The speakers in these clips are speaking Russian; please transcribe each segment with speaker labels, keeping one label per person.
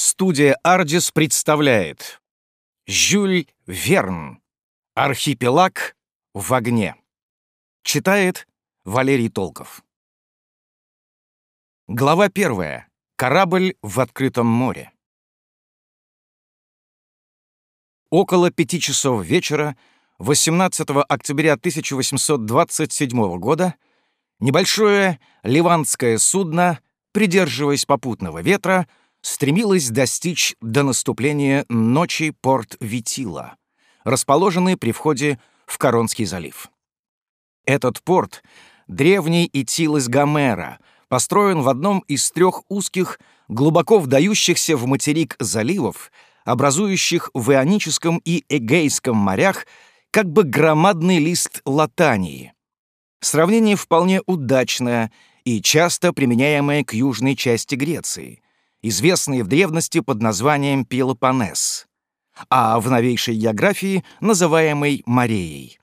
Speaker 1: Студия «Ардис» представляет Жюль Верн «Архипелаг в огне». Читает Валерий Толков. Глава первая. Корабль в открытом море. Около пяти часов вечера 18 октября 1827 года небольшое ливанское судно, придерживаясь попутного ветра, стремилась достичь до наступления ночи порт Витила, расположенный при входе в Коронский залив. Этот порт — древний Итил из Гомера, построен в одном из трех узких, глубоко вдающихся в материк заливов, образующих в Ионическом и Эгейском морях как бы громадный лист латании. Сравнение вполне удачное и часто применяемое к южной части Греции — известные в древности под названием Пелопоннес, а в новейшей географии называемый Мореей.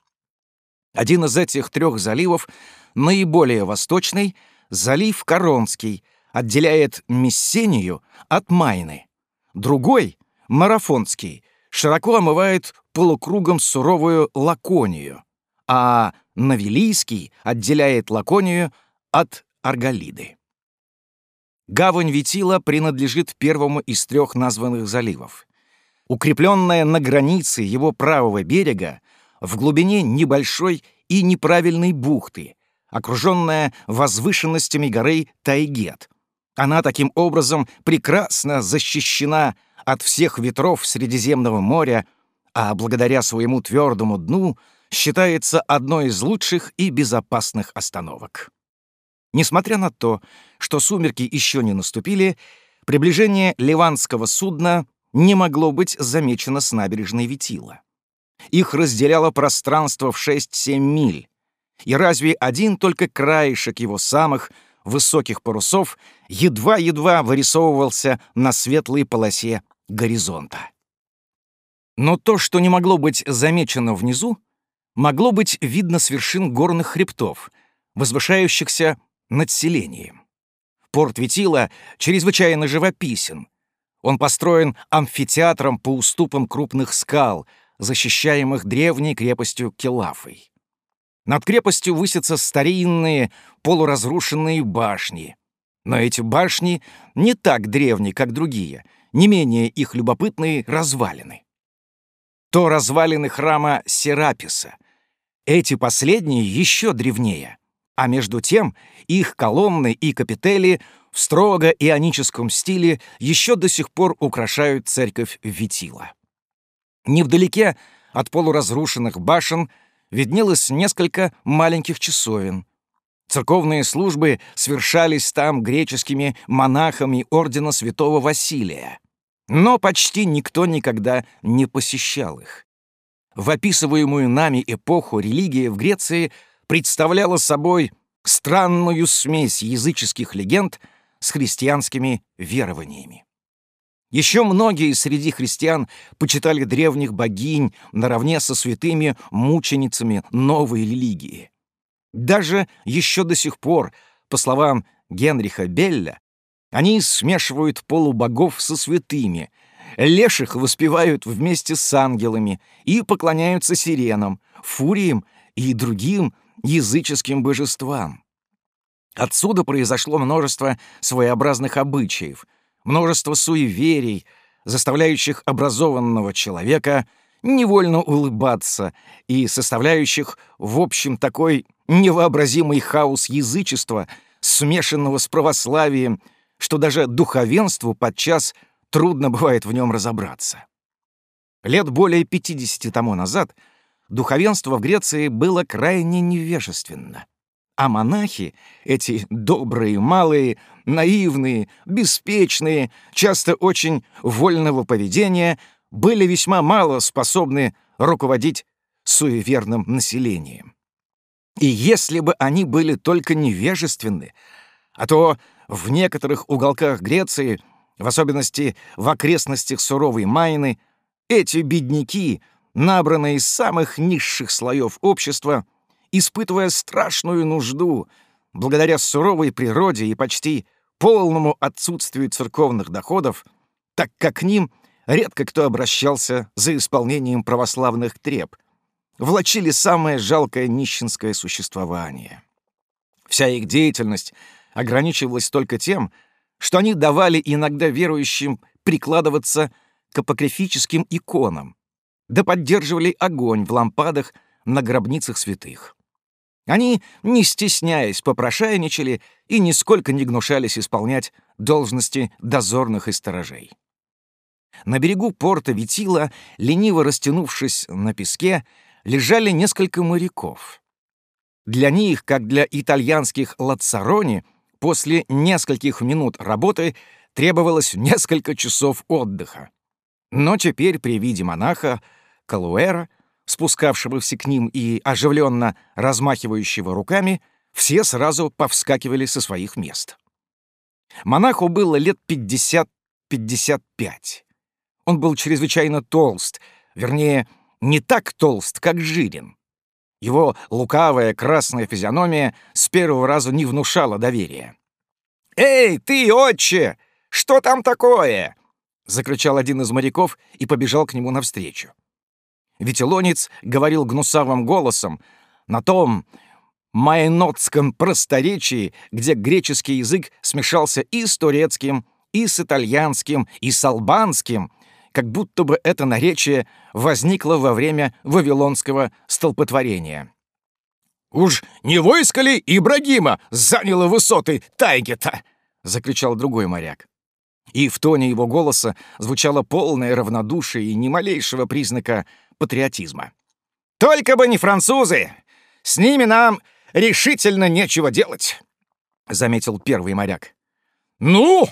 Speaker 1: Один из этих трех заливов, наиболее восточный, залив Коронский, отделяет Мессению от Майны. Другой, Марафонский, широко омывает полукругом суровую Лаконию, а Навилийский отделяет Лаконию от Арголиды. Гавань Витила принадлежит первому из трех названных заливов. Укрепленная на границе его правого берега, в глубине небольшой и неправильной бухты, окруженная возвышенностями горы Тайгет. Она таким образом прекрасно защищена от всех ветров Средиземного моря, а благодаря своему твердому дну считается одной из лучших и безопасных остановок. Несмотря на то, что сумерки еще не наступили, приближение ливанского судна не могло быть замечено с набережной Витила. Их разделяло пространство в 6-7 миль, и разве один только краешек его самых высоких парусов едва-едва вырисовывался на светлой полосе горизонта. Но то, что не могло быть замечено внизу, могло быть видно с вершин горных хребтов, возвышающихся над селением. Порт Витила чрезвычайно живописен. Он построен амфитеатром по уступам крупных скал, защищаемых древней крепостью Келафой. Над крепостью высятся старинные полуразрушенные башни. Но эти башни не так древние, как другие, не менее их любопытные развалины. То развалины храма Сераписа. Эти последние еще древнее — а между тем их колонны и капители в строго ионическом стиле еще до сих пор украшают церковь Витила. Невдалеке от полуразрушенных башен виднелось несколько маленьких часовен. Церковные службы свершались там греческими монахами ордена святого Василия. Но почти никто никогда не посещал их. В описываемую нами эпоху религия в Греции — представляла собой странную смесь языческих легенд с христианскими верованиями. Еще многие среди христиан почитали древних богинь наравне со святыми мученицами новой религии. Даже еще до сих пор, по словам Генриха Белля, они смешивают полубогов со святыми, леших воспевают вместе с ангелами и поклоняются сиренам, фуриям и другим языческим божествам. Отсюда произошло множество своеобразных обычаев, множество суеверий, заставляющих образованного человека невольно улыбаться и составляющих, в общем, такой невообразимый хаос язычества, смешанного с православием, что даже духовенству подчас трудно бывает в нем разобраться. Лет более 50 тому назад — духовенство в Греции было крайне невежественно. А монахи, эти добрые, малые, наивные, беспечные, часто очень вольного поведения, были весьма мало способны руководить суеверным населением. И если бы они были только невежественны, а то в некоторых уголках Греции, в особенности в окрестностях суровой Майны, эти бедняки — набранные из самых низших слоев общества, испытывая страшную нужду, благодаря суровой природе и почти полному отсутствию церковных доходов, так как к ним редко кто обращался за исполнением православных треб, влачили самое жалкое нищенское существование. Вся их деятельность ограничивалась только тем, что они давали иногда верующим прикладываться к апокрифическим иконам, да поддерживали огонь в лампадах на гробницах святых. Они, не стесняясь, попрошайничали и нисколько не гнушались исполнять должности дозорных и сторожей. На берегу порта Витила, лениво растянувшись на песке, лежали несколько моряков. Для них, как для итальянских лацарони, после нескольких минут работы требовалось несколько часов отдыха. Но теперь при виде монаха Калуэра, спускавшегося к ним и оживленно размахивающего руками, все сразу повскакивали со своих мест. Монаху было лет 50-55. Он был чрезвычайно толст, вернее, не так толст, как жирен. Его лукавая красная физиономия с первого раза не внушала доверия. «Эй, ты, отче! Что там такое?» — закричал один из моряков и побежал к нему навстречу. Витилонец говорил гнусавым голосом на том майнотском просторечии, где греческий язык смешался и с турецким, и с итальянским, и с албанским, как будто бы это наречие возникло во время вавилонского столпотворения. «Уж не войско ли Ибрагима заняло высоты Тайгета?» — закричал другой моряк. И в тоне его голоса звучало полное равнодушие и ни малейшего признака патриотизма. «Только бы не французы! С ними нам решительно нечего делать!» — заметил первый моряк. «Ну,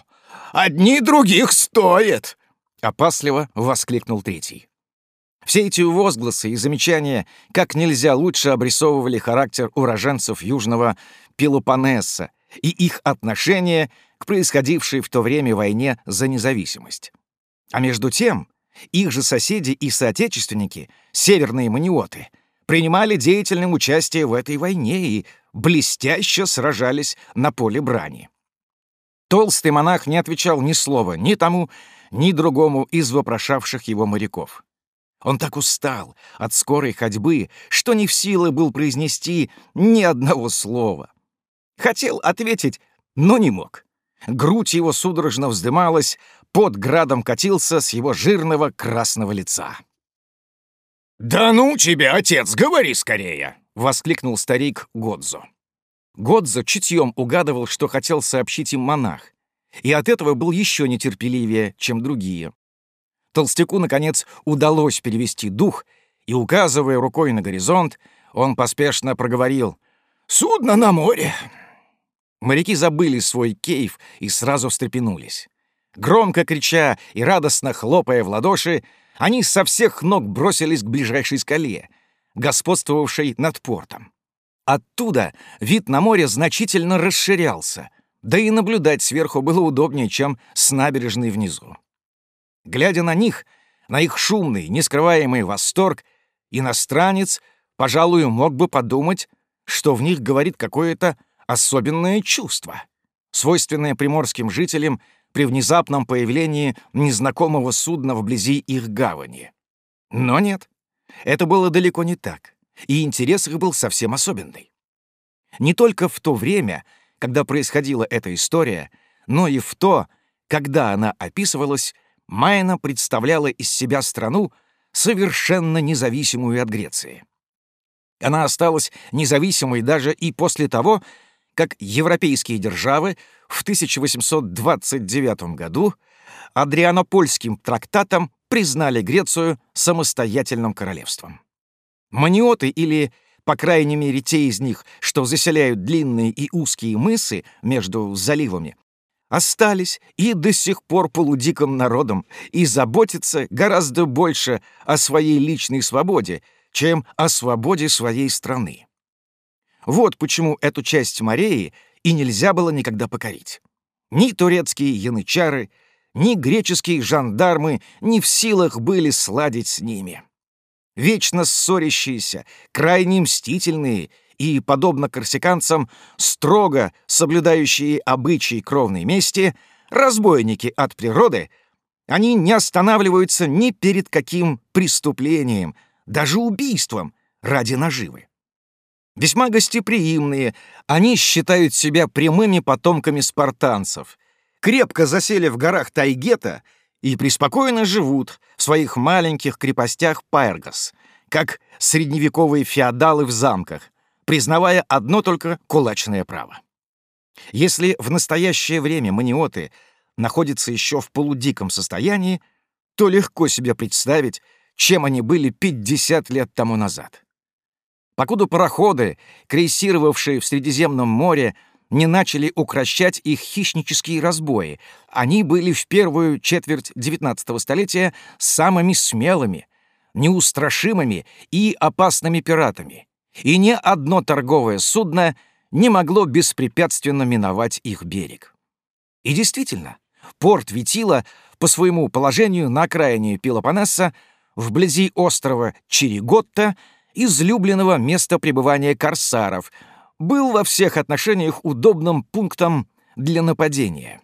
Speaker 1: одни других стоят!» Опасливо воскликнул третий. Все эти возгласы и замечания как нельзя лучше обрисовывали характер уроженцев Южного Пелопоннеса и их отношение к происходившей в то время войне за независимость. А между тем, их же соседи и соотечественники, северные маниоты, принимали деятельное участие в этой войне и блестяще сражались на поле брани. Толстый монах не отвечал ни слова ни тому, ни другому из вопрошавших его моряков. Он так устал от скорой ходьбы, что не в силы был произнести ни одного слова. Хотел ответить, но не мог. Грудь его судорожно вздымалась, под градом катился с его жирного красного лица. «Да ну тебе, отец, говори скорее!» — воскликнул старик Годзо. Годзо чутьем угадывал, что хотел сообщить им монах, и от этого был еще нетерпеливее, чем другие. Толстяку, наконец, удалось перевести дух, и, указывая рукой на горизонт, он поспешно проговорил «Судно на море!». Моряки забыли свой кейф и сразу встрепенулись. Громко крича и радостно хлопая в ладоши, они со всех ног бросились к ближайшей скале, господствовавшей над портом. Оттуда вид на море значительно расширялся, да и наблюдать сверху было удобнее, чем с набережной внизу. Глядя на них, на их шумный, нескрываемый восторг, иностранец, пожалуй, мог бы подумать, что в них говорит какое-то особенное чувство, свойственное приморским жителям при внезапном появлении незнакомого судна вблизи их гавани. Но нет, это было далеко не так, и интерес их был совсем особенный. Не только в то время, когда происходила эта история, но и в то, когда она описывалась, Майна представляла из себя страну, совершенно независимую от Греции. Она осталась независимой даже и после того, как европейские державы в 1829 году Адрианопольским трактатом признали Грецию самостоятельным королевством. Маниоты или по крайней мере, те из них, что заселяют длинные и узкие мысы между заливами, остались и до сих пор полудиким народом и заботятся гораздо больше о своей личной свободе, чем о свободе своей страны. Вот почему эту часть Мореи и нельзя было никогда покорить. Ни турецкие янычары, ни греческие жандармы не в силах были сладить с ними вечно ссорящиеся, крайне мстительные и, подобно корсиканцам, строго соблюдающие обычаи кровной мести, разбойники от природы, Они не останавливаются ни перед каким преступлением, даже убийством ради наживы. Весьма гостеприимные, они считают себя прямыми потомками спартанцев, крепко засели в горах Тайгета и преспокойно живут в своих маленьких крепостях Пайргас, как средневековые феодалы в замках, признавая одно только кулачное право. Если в настоящее время маниоты находятся еще в полудиком состоянии, то легко себе представить, чем они были 50 лет тому назад. Покуда пароходы, крейсировавшие в Средиземном море, не начали укращать их хищнические разбои, они были в первую четверть XIX столетия самыми смелыми, неустрашимыми и опасными пиратами, и ни одно торговое судно не могло беспрепятственно миновать их берег. И действительно, порт Витила по своему положению на окраине Пелопоннеса, вблизи острова Череготта, излюбленного места пребывания корсаров, был во всех отношениях удобным пунктом для нападения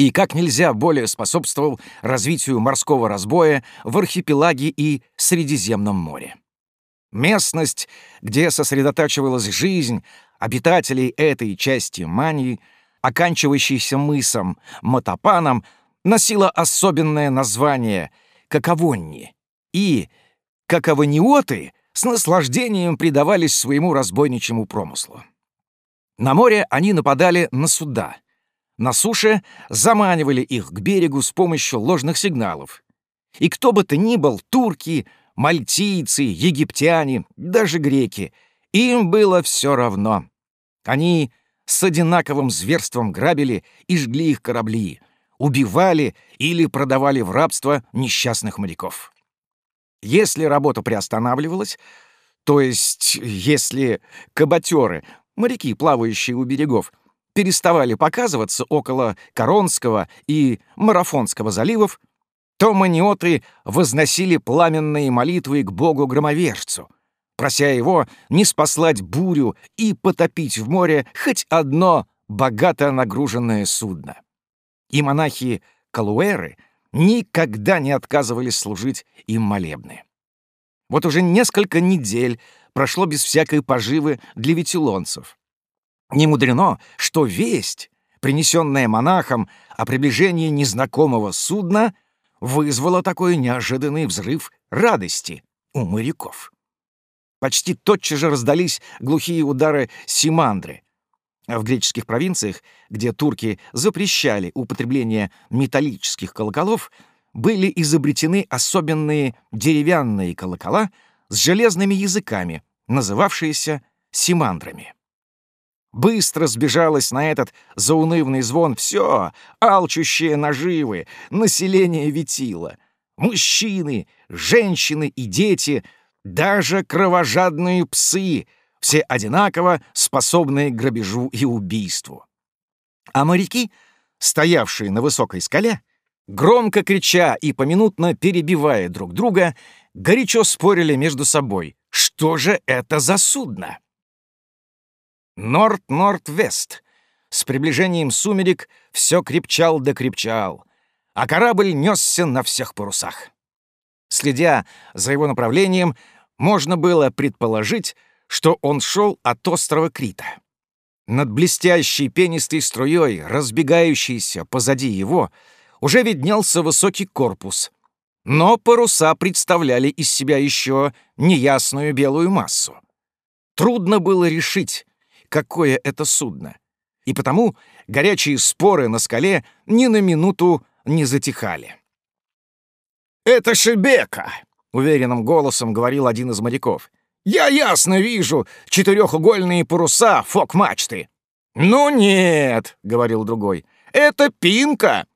Speaker 1: и как нельзя более способствовал развитию морского разбоя в архипелаге и Средиземном море. Местность, где сосредотачивалась жизнь обитателей этой части Мании, оканчивающейся мысом Матапаном, носила особенное название Каковонни, и каковониоты с наслаждением предавались своему разбойничьему промыслу. На море они нападали на суда, на суше заманивали их к берегу с помощью ложных сигналов. И кто бы то ни был, турки, мальтийцы, египтяне, даже греки, им было все равно. Они с одинаковым зверством грабили и жгли их корабли, убивали или продавали в рабство несчастных моряков. Если работа приостанавливалась, то есть если каботеры, моряки, плавающие у берегов, переставали показываться около Коронского и Марафонского заливов, то маниоты возносили пламенные молитвы к богу-громовержцу, прося его не спаслать бурю и потопить в море хоть одно богато нагруженное судно. И монахи Калуэры — никогда не отказывались служить им молебны. Вот уже несколько недель прошло без всякой поживы для ветилонцев. Не мудрено, что весть, принесенная монахом о приближении незнакомого судна, вызвала такой неожиданный взрыв радости у моряков. Почти тотчас же раздались глухие удары симандры — в греческих провинциях, где турки запрещали употребление металлических колоколов, были изобретены особенные деревянные колокола с железными языками, называвшиеся симандрами. Быстро сбежалось на этот заунывный звон все, алчущие наживы, население ветило, мужчины, женщины и дети, даже кровожадные псы — все одинаково способные к грабежу и убийству. А моряки, стоявшие на высокой скале, громко крича и поминутно перебивая друг друга, горячо спорили между собой, что же это за судно? Норд-Норд-Вест. С приближением сумерек все крепчал да крепчал, а корабль несся на всех парусах. Следя за его направлением, можно было предположить, что он шел от острова Крита. Над блестящей пенистой струей, разбегающейся позади его, уже виднелся высокий корпус, но паруса представляли из себя еще неясную белую массу. Трудно было решить, какое это судно, и потому горячие споры на скале ни на минуту не затихали. «Это Шебека!» — уверенным голосом говорил один из моряков. Я ясно вижу четырехугольные паруса фок-мачты». «Ну нет», — говорил другой, — «это пинка.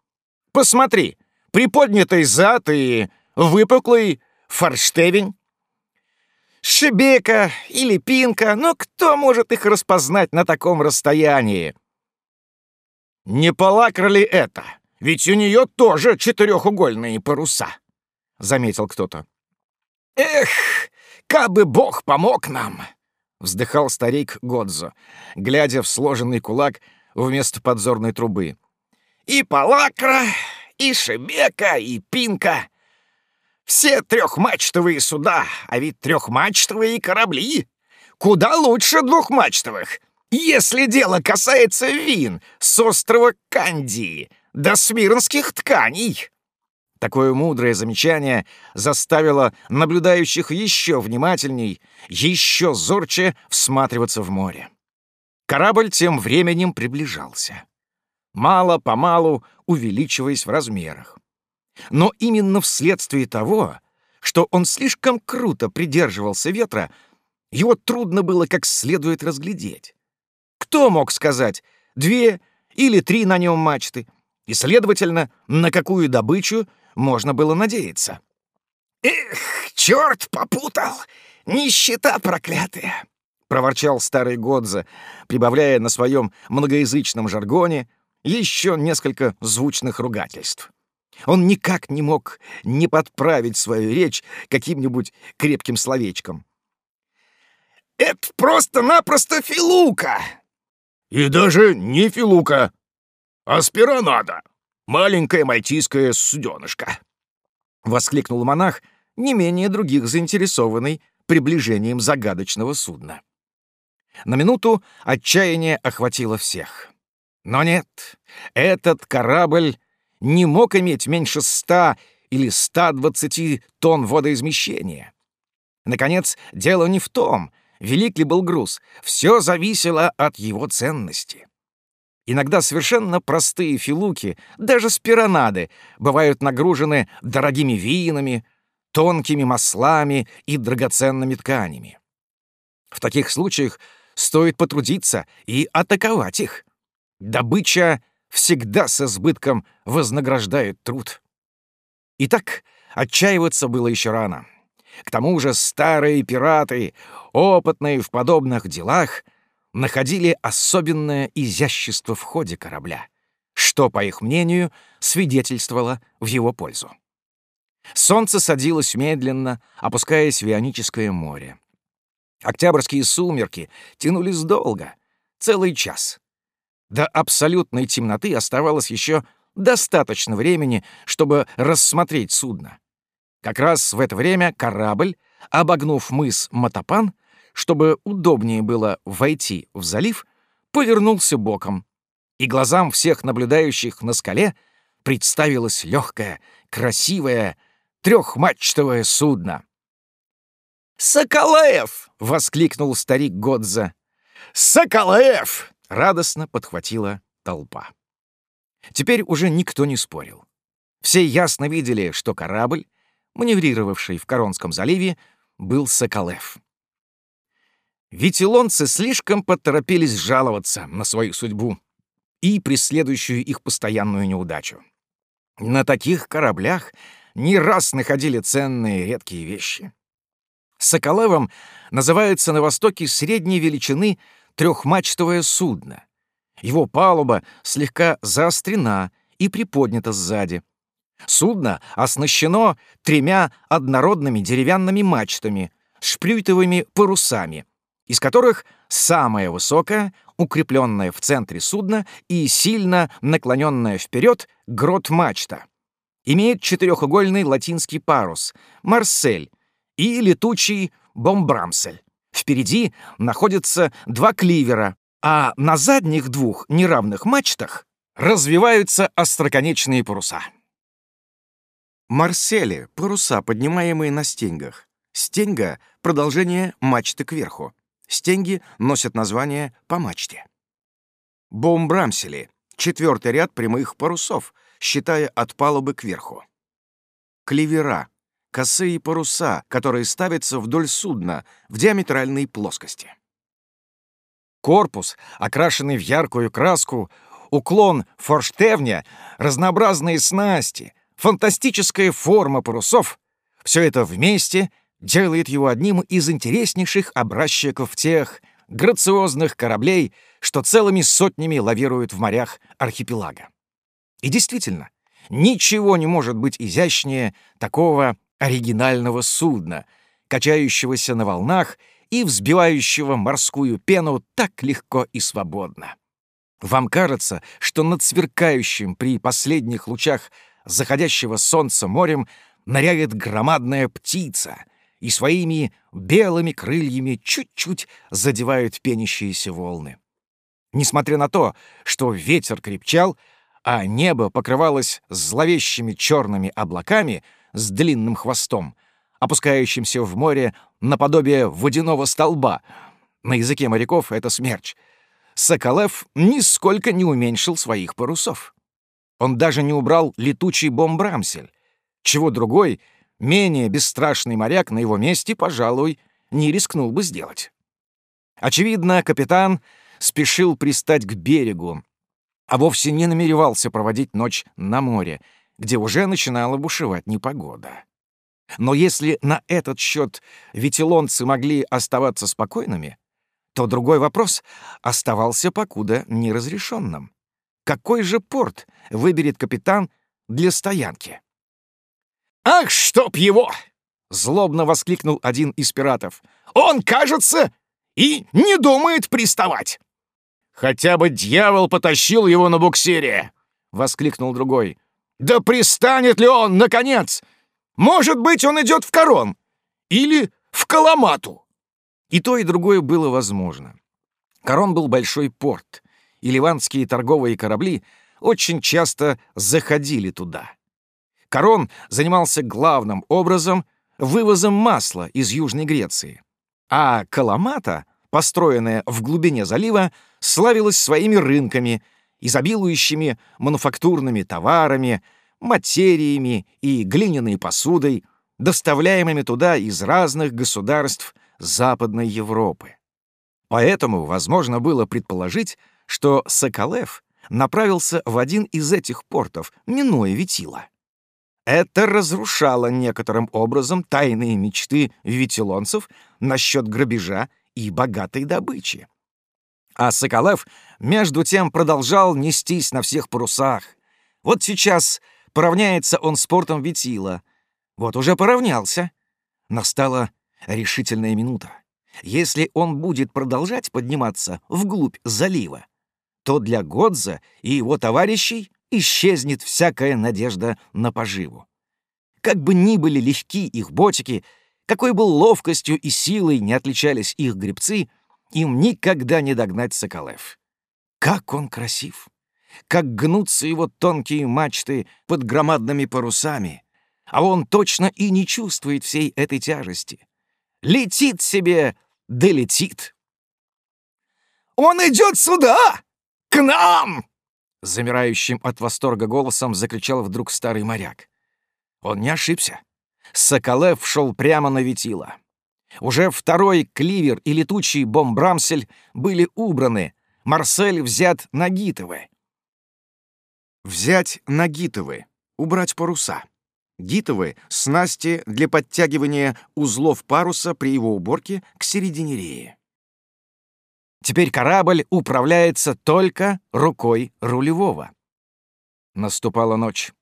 Speaker 1: Посмотри, приподнятый зад и выпуклый форштевень». Шибека или пинка, но кто может их распознать на таком расстоянии? Не полакра ли это? Ведь у нее тоже четырехугольные паруса, — заметил кто-то. Эх, Кабы Бог помог нам!» — вздыхал старик Годзо, глядя в сложенный кулак вместо подзорной трубы. «И палакра, и Шебека, и Пинка. Все трехмачтовые суда, а ведь трехмачтовые корабли куда лучше двухмачтовых, если дело касается вин с острова Кандии до смирнских тканей. Такое мудрое замечание заставило наблюдающих еще внимательней, еще зорче всматриваться в море. Корабль тем временем приближался, мало-помалу увеличиваясь в размерах. Но именно вследствие того, что он слишком круто придерживался ветра, его трудно было как следует разглядеть. Кто мог сказать, две или три на нем мачты, и, следовательно, на какую добычу можно было надеяться? «Эх, черт попутал! Нищета проклятая!» — проворчал старый Годза, прибавляя на своем многоязычном жаргоне еще несколько звучных ругательств. Он никак не мог не подправить свою речь каким-нибудь крепким словечком. «Это просто-напросто филука!» «И даже не филука, а спиронада, маленькая мальтийская суденышка!» — воскликнул монах, не менее других заинтересованный приближением загадочного судна. На минуту отчаяние охватило всех. Но нет, этот корабль не мог иметь меньше ста или ста двадцати тонн водоизмещения. Наконец, дело не в том, велик ли был груз, все зависело от его ценности. Иногда совершенно простые филуки, даже спиронады, бывают нагружены дорогими винами, тонкими маслами и драгоценными тканями. В таких случаях стоит потрудиться и атаковать их. Добыча всегда с избытком вознаграждает труд. Итак, отчаиваться было еще рано. К тому же старые пираты, опытные в подобных делах, находили особенное изящество в ходе корабля, что, по их мнению, свидетельствовало в его пользу. Солнце садилось медленно, опускаясь в Ионическое море. Октябрьские сумерки тянулись долго, целый час. До абсолютной темноты оставалось еще достаточно времени, чтобы рассмотреть судно. Как раз в это время корабль, обогнув мыс Матапан, чтобы удобнее было войти в залив, повернулся боком, и глазам всех наблюдающих на скале представилось легкое, красивое, трехмачтовое судно. «Соколаев!» — воскликнул старик Годза. «Соколаев!» — радостно подхватила толпа. Теперь уже никто не спорил. Все ясно видели, что корабль, маневрировавший в Коронском заливе, был Соколев. Витилонцы слишком поторопились жаловаться на свою судьбу и преследующую их постоянную неудачу. На таких кораблях не раз находили ценные редкие вещи. Соколевом называется на Востоке средней величины трехмачтовое судно. Его палуба слегка заострена и приподнята сзади. Судно оснащено тремя однородными деревянными мачтами, шплюйтовыми парусами, из которых самая высокая, укрепленная в центре судна и сильно наклоненная вперед грот-мачта. Имеет четырехугольный латинский парус — «Марсель», и летучий бомбрамсель. Впереди находятся два кливера, а на задних двух неравных мачтах развиваются остроконечные паруса. Марсели — паруса, поднимаемые на стенгах. Стенга — продолжение мачты кверху. Стенги носят название по мачте. Бомбрамсели — четвертый ряд прямых парусов, считая от палубы кверху. Кливера косые паруса, которые ставятся вдоль судна в диаметральной плоскости. Корпус, окрашенный в яркую краску, уклон форштевня, разнообразные снасти, фантастическая форма парусов — все это вместе делает его одним из интереснейших образчиков тех грациозных кораблей, что целыми сотнями лавируют в морях архипелага. И действительно, ничего не может быть изящнее такого оригинального судна, качающегося на волнах и взбивающего морскую пену так легко и свободно. Вам кажется, что над сверкающим при последних лучах заходящего солнца морем ныряет громадная птица и своими белыми крыльями чуть-чуть задевают пенящиеся волны. Несмотря на то, что ветер крепчал, а небо покрывалось зловещими черными облаками с длинным хвостом, опускающимся в море наподобие водяного столба. На языке моряков это смерч. Соколев нисколько не уменьшил своих парусов. Он даже не убрал летучий бомбрамсель, чего другой, менее бесстрашный моряк на его месте, пожалуй, не рискнул бы сделать. Очевидно, капитан спешил пристать к берегу, а вовсе не намеревался проводить ночь на море, где уже начинала бушевать непогода. Но если на этот счет ветелонцы могли оставаться спокойными, то другой вопрос оставался покуда неразрешенным. Какой же порт выберет капитан для стоянки? «Ах, чтоб его!» — злобно воскликнул один из пиратов. «Он, кажется, и не думает приставать!» «Хотя бы дьявол потащил его на буксире!» — воскликнул другой. «Да пристанет ли он, наконец? Может быть, он идет в Корон или в Каламату!» И то, и другое было возможно. Корон был большой порт, и ливанские торговые корабли очень часто заходили туда. Корон занимался главным образом вывозом масла из Южной Греции, а Каламата, построенная в глубине залива, славилась своими рынками, изобилующими мануфактурными товарами, материями и глиняной посудой, доставляемыми туда из разных государств Западной Европы. Поэтому возможно было предположить, что Соколев направился в один из этих портов, минуя Витила. Это разрушало некоторым образом тайные мечты ветилонцев насчет грабежа и богатой добычи. А Соколев, между тем, продолжал нестись на всех парусах. Вот сейчас поравняется он с портом Витила. Вот уже поравнялся. Настала решительная минута. Если он будет продолжать подниматься вглубь залива, то для Годза и его товарищей исчезнет всякая надежда на поживу. Как бы ни были легки их ботики, какой бы ловкостью и силой не отличались их гребцы, им никогда не догнать Соколев. Как он красив! Как гнутся его тонкие мачты под громадными парусами, а он точно и не чувствует всей этой тяжести. Летит себе, да летит. «Он идет сюда! К нам!» Замирающим от восторга голосом закричал вдруг старый моряк. Он не ошибся. Соколев шел прямо на ветило. Уже второй кливер и летучий бомбрамсель были убраны, Марсель взят на Гитовы. Взять на Гитовы, убрать паруса. Гитовы — снасти для подтягивания узлов паруса при его уборке к середине реи. Теперь корабль управляется только рукой рулевого. Наступала ночь.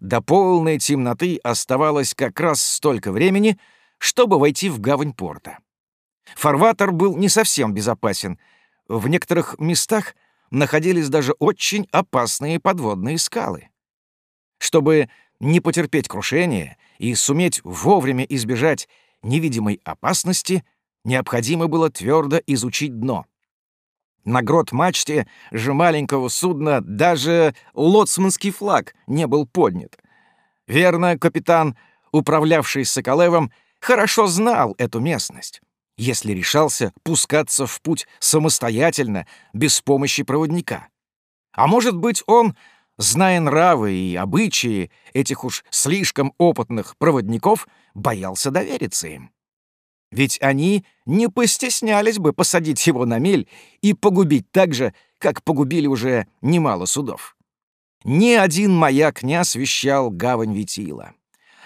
Speaker 1: До полной темноты оставалось как раз столько времени, чтобы войти в гавань порта. Фарватер был не совсем безопасен. В некоторых местах находились даже очень опасные подводные скалы. Чтобы не потерпеть крушения и суметь вовремя избежать невидимой опасности, необходимо было твердо изучить дно. На грот-мачте же маленького судна даже лоцманский флаг не был поднят. Верно, капитан, управлявший Соколевым, хорошо знал эту местность, если решался пускаться в путь самостоятельно, без помощи проводника. А может быть, он, зная нравы и обычаи этих уж слишком опытных проводников, боялся довериться им. Ведь они не постеснялись бы посадить его на мель и погубить так же, как погубили уже немало судов. Ни один маяк не освещал гавань Витила.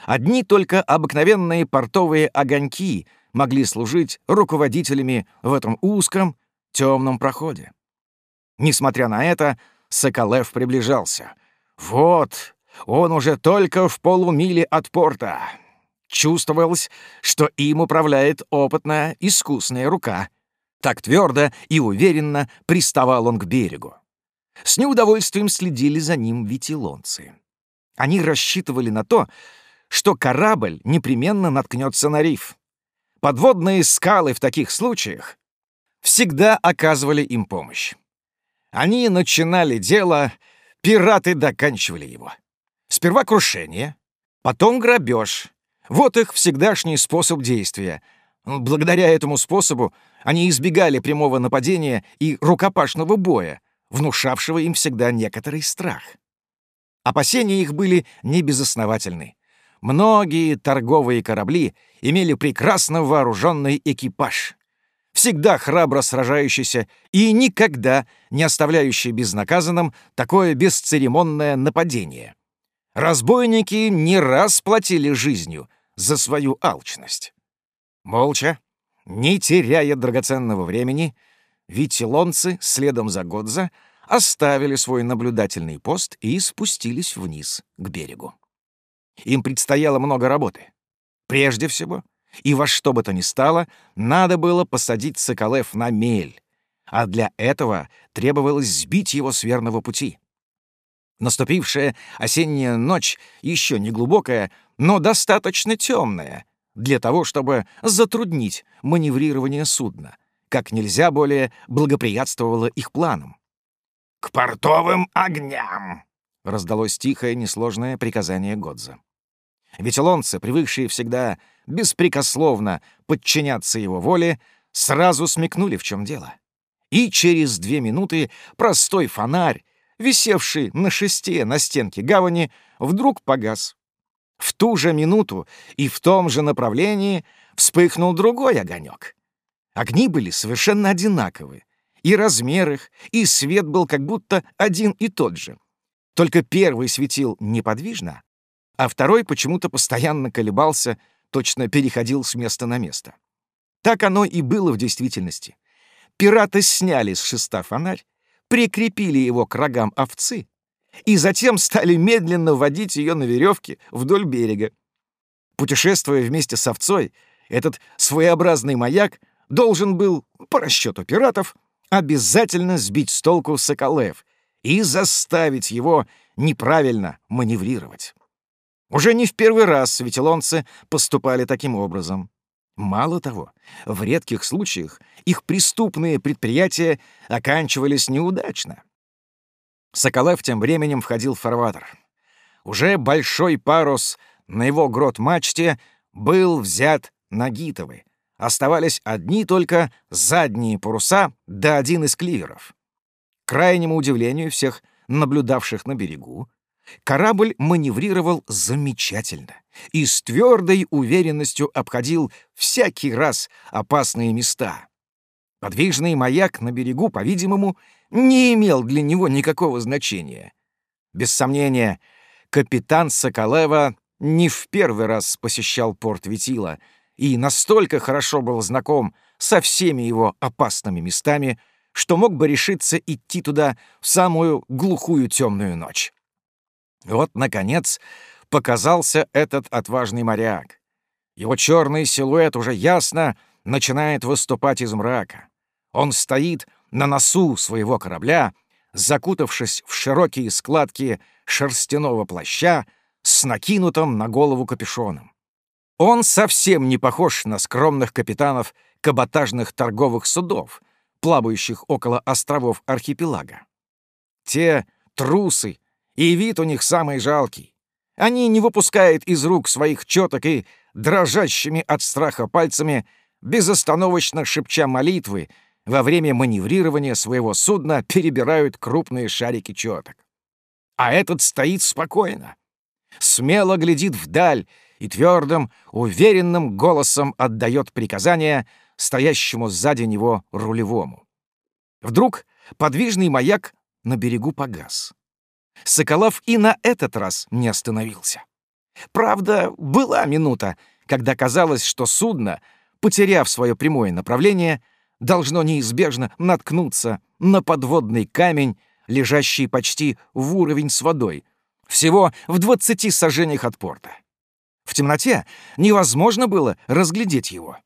Speaker 1: Одни только обыкновенные портовые огоньки могли служить руководителями в этом узком, темном проходе. Несмотря на это, Соколев приближался. Вот, он уже только в полумиле от порта. Чувствовалось, что им управляет опытная, искусная рука. Так твердо и уверенно приставал он к берегу. С неудовольствием следили за ним витилонцы. Они рассчитывали на то, что корабль непременно наткнется на риф. Подводные скалы в таких случаях всегда оказывали им помощь. Они начинали дело, пираты доканчивали его. Сперва крушение, потом грабеж. Вот их всегдашний способ действия. Благодаря этому способу они избегали прямого нападения и рукопашного боя, внушавшего им всегда некоторый страх. Опасения их были небезосновательны. Многие торговые корабли имели прекрасно вооруженный экипаж, всегда храбро сражающийся и никогда не оставляющий безнаказанным такое бесцеремонное нападение. Разбойники не раз платили жизнью за свою алчность. Молча, не теряя драгоценного времени, витилонцы следом за Годза оставили свой наблюдательный пост и спустились вниз к берегу. Им предстояло много работы. Прежде всего, и во что бы то ни стало, надо было посадить Соколев на мель, а для этого требовалось сбить его с верного пути. Наступившая осенняя ночь еще не глубокая, но достаточно темная для того, чтобы затруднить маневрирование судна, как нельзя более благоприятствовало их планам. «К портовым огням!» — раздалось тихое, несложное приказание Годза. Ветелонцы, привыкшие всегда беспрекословно подчиняться его воле, сразу смекнули, в чем дело. И через две минуты простой фонарь, висевший на шесте на стенке гавани, вдруг погас. В ту же минуту и в том же направлении вспыхнул другой огонек. Огни были совершенно одинаковы. И размер их, и свет был как будто один и тот же. Только первый светил неподвижно, а второй почему-то постоянно колебался, точно переходил с места на место. Так оно и было в действительности. Пираты сняли с шеста фонарь, прикрепили его к рогам овцы и затем стали медленно водить ее на веревке вдоль берега. Путешествуя вместе с овцой, этот своеобразный маяк должен был, по расчету пиратов, обязательно сбить с толку Соколев и заставить его неправильно маневрировать. Уже не в первый раз светилонцы поступали таким образом. Мало того, в редких случаях их преступные предприятия оканчивались неудачно. Соколев тем временем входил в фарватер. Уже большой парус на его грот-мачте был взят на Гитовы. Оставались одни только задние паруса да один из кливеров. К крайнему удивлению всех наблюдавших на берегу, Корабль маневрировал замечательно и с твердой уверенностью обходил всякий раз опасные места. Подвижный маяк на берегу, по-видимому, не имел для него никакого значения. Без сомнения, капитан Соколева не в первый раз посещал порт Витила и настолько хорошо был знаком со всеми его опасными местами, что мог бы решиться идти туда в самую глухую темную ночь. Вот, наконец, показался этот отважный моряк. Его черный силуэт уже ясно начинает выступать из мрака. Он стоит на носу своего корабля, закутавшись в широкие складки шерстяного плаща с накинутым на голову капюшоном. Он совсем не похож на скромных капитанов каботажных торговых судов, плавающих около островов архипелага. Те трусы и вид у них самый жалкий. Они не выпускают из рук своих четок и, дрожащими от страха пальцами, безостановочно шепча молитвы, во время маневрирования своего судна перебирают крупные шарики четок. А этот стоит спокойно, смело глядит вдаль и твердым, уверенным голосом отдает приказания стоящему сзади него рулевому. Вдруг подвижный маяк на берегу погас. Соколов и на этот раз не остановился. Правда, была минута, когда казалось, что судно, потеряв свое прямое направление, должно неизбежно наткнуться на подводный камень, лежащий почти в уровень с водой, всего в двадцати сажениях от порта. В темноте невозможно было разглядеть его.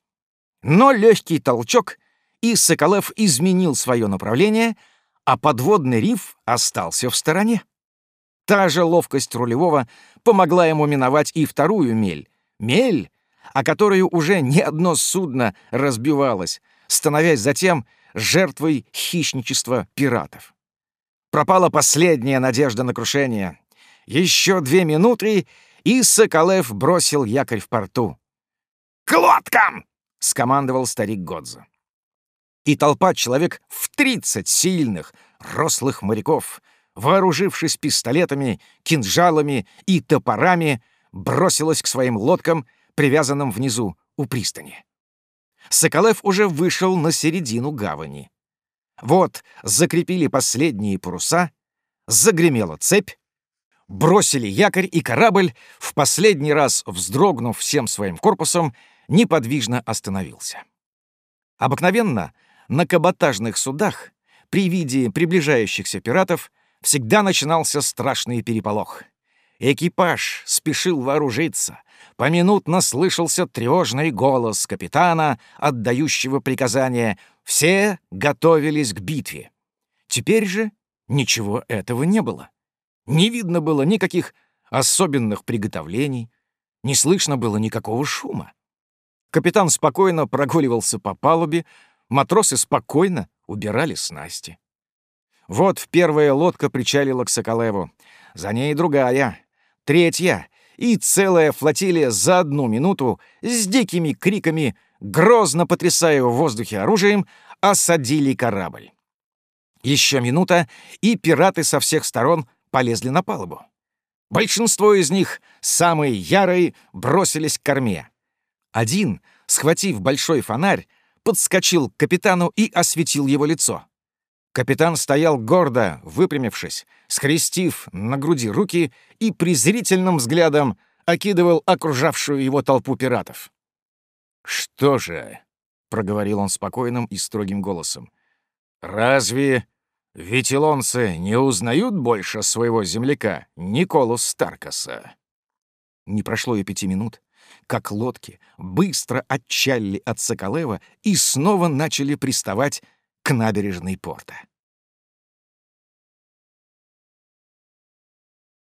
Speaker 1: Но легкий толчок, и Соколев изменил свое направление, а подводный риф остался в стороне. Та же ловкость рулевого помогла ему миновать и вторую мель. Мель, о которую уже ни одно судно разбивалось, становясь затем жертвой хищничества пиратов. Пропала последняя надежда на крушение. Еще две минуты, и Соколев бросил якорь в порту. «К лодкам!» — скомандовал старик Годза. И толпа человек в тридцать сильных, рослых моряков, вооружившись пистолетами, кинжалами и топорами, бросилась к своим лодкам, привязанным внизу у пристани. Соколев уже вышел на середину гавани. Вот закрепили последние паруса, загремела цепь, бросили якорь, и корабль, в последний раз вздрогнув всем своим корпусом, неподвижно остановился. Обыкновенно на каботажных судах при виде приближающихся пиратов всегда начинался страшный переполох. Экипаж спешил вооружиться. Поминутно слышался тревожный голос капитана, отдающего приказания. Все готовились к битве. Теперь же ничего этого не было. Не видно было никаких особенных приготовлений, не слышно было никакого шума. Капитан спокойно прогуливался по палубе, матросы спокойно убирали снасти. Вот первая лодка причалила к Соколеву, за ней другая, третья и целая флотилия за одну минуту с дикими криками, грозно потрясая в воздухе оружием, осадили корабль. Еще минута, и пираты со всех сторон полезли на палубу. Большинство из них, самые ярые, бросились к корме. Один, схватив большой фонарь, подскочил к капитану и осветил его лицо. Капитан стоял гордо, выпрямившись, скрестив на груди руки и презрительным взглядом окидывал окружавшую его толпу пиратов. «Что же?» — проговорил он спокойным и строгим голосом. «Разве ветилонцы не узнают больше своего земляка Николу Старкаса?» Не прошло и пяти минут, как лодки быстро отчалили от Соколева и снова начали приставать к набережной порта.